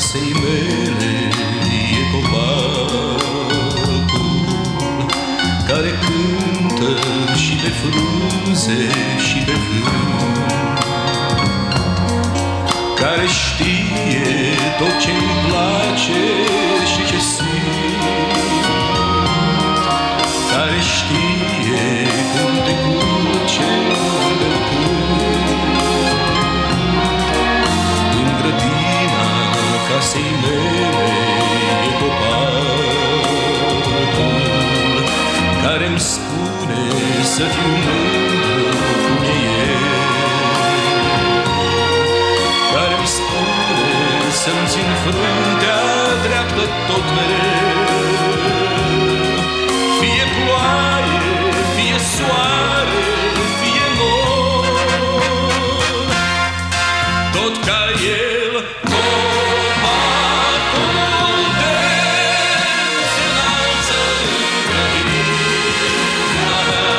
grădina casei mele e copacul care cântă și pe frunze și pe vânt care știe tot ce-mi place Tot ca el, copacul de se înalță în grădina mea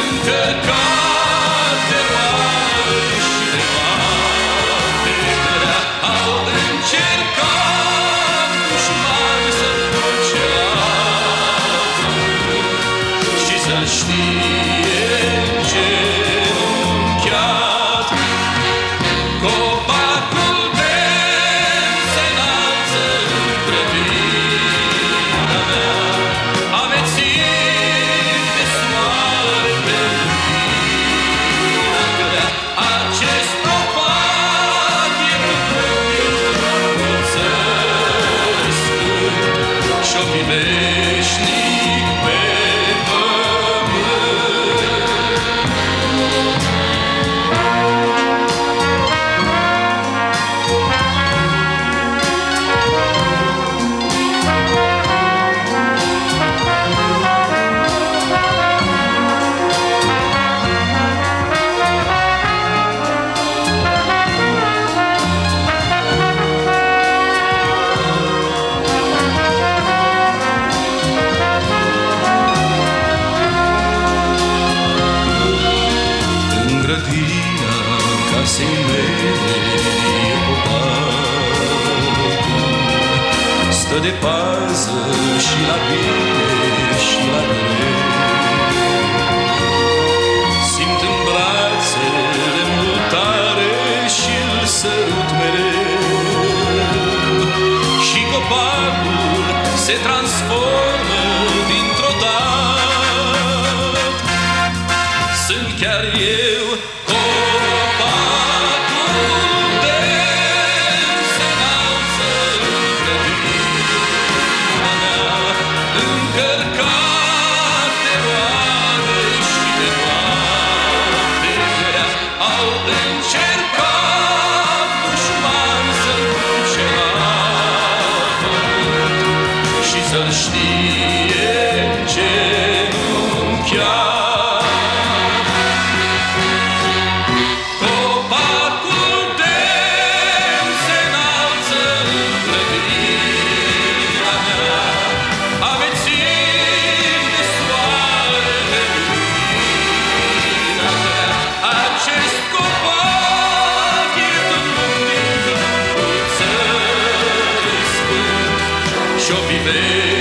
Încărcat de roare și de toate grea Au încercat dușmani să-l duce la și să-l știe genunchiat. be. Stă de pază și la bine și la greu Simt în brațele mutare și îl sărut mereu. Și copacul se transformă dintr-o dată. Sunt chiar eu Au încercat dușmani să-l duce pământ din